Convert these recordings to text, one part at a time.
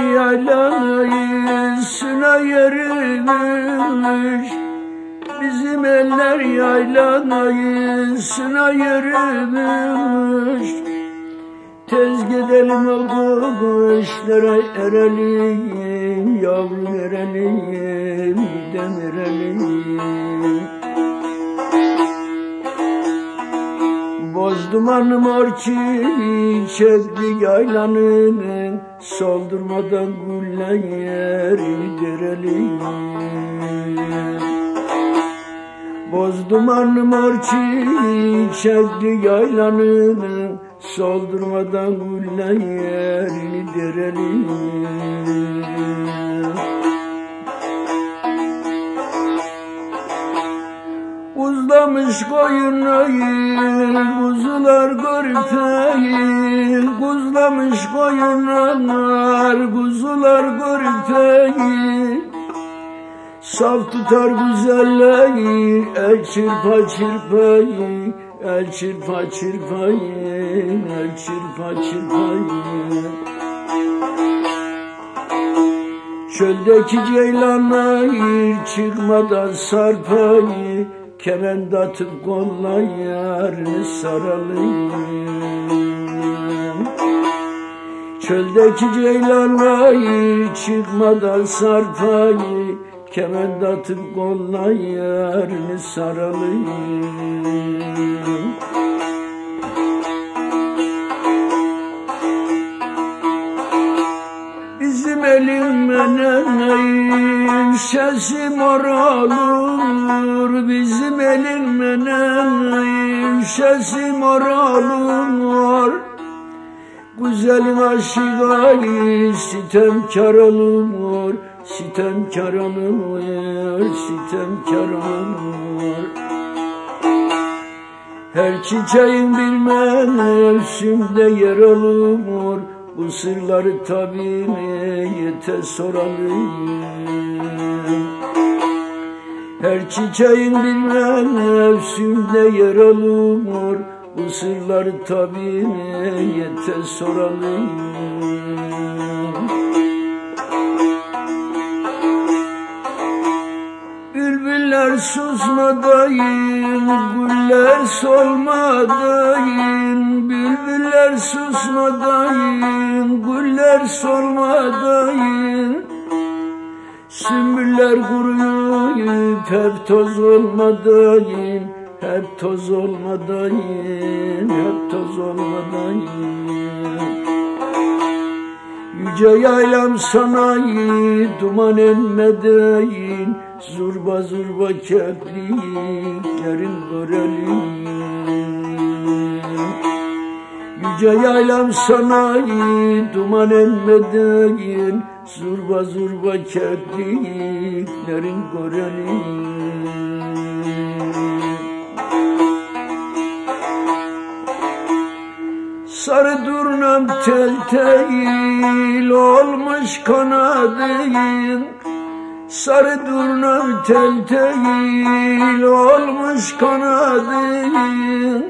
yaylasına yürümüş Bizim eller yaylasına yürümüş Tez gidelim o kuşlara erelim Yavrum erelim, demirelim Boz dumanım çiçekli yaylanın Soldurmadan gülleri derelim Boz dumanım çiçekli yaylanın Soldurmadan güllerini derelim Uzlamış koyunları kuzular görpeyi Kuzlamış koyunlar kuzular görpeyi Saf tutar güzelliği el çırpa çırpayı El çırpa çırpayı el çırpa çırpayı. Çöldeki ceylanlar çıkmadan sarpayı Kement atıp kollayarını saralım Çöldeki ceylanlar çıkmadan sarpayı Kement atıp kollayarını saralım elimden şesi mor olur Bizim elimden şesi mor olur Güzelin aşığı sitemkar olur Sitemkar olur, sitemkar olur. Her çiçeğin bir mevsimde yer olur. Bu sırları tabi niyete soralım Her çiçeğin bir mevsimde yer olur Bu sırları tabi niyete soralım. Bülbüller susmadayın, güller solmadayın Bülbüller susmadayın, güller solmadayın Sümbüller kuruyup hep toz olmadayın Hep toz olmadayın, hep toz olmadayın Yüce yaylam sanayi duman enmedeyin Zurba zurba kepliklerin görelim Yüce yaylam sanayi duman enmedeyin Zurba zurba kepliklerin görelim Sarı durnam tel tel olmuş kanadın. Sarı durnam tel tel olmuş kanadın.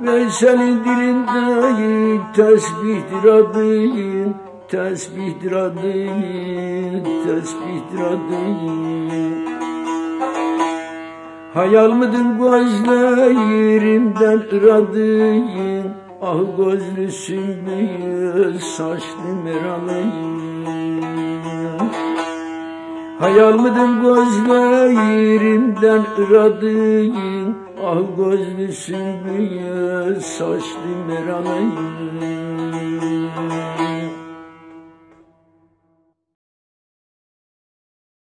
Veysel'in dilinde tesbihtir adın Tesbihtir adın, tesbihtir adın. Hayal mıdın gözlerimden ıradın? Ah gözlü sümbül saçlı meralıyım Hayal mıdın gözlerimden ıradın? Ah gözlü sümbül saçlı meralıyım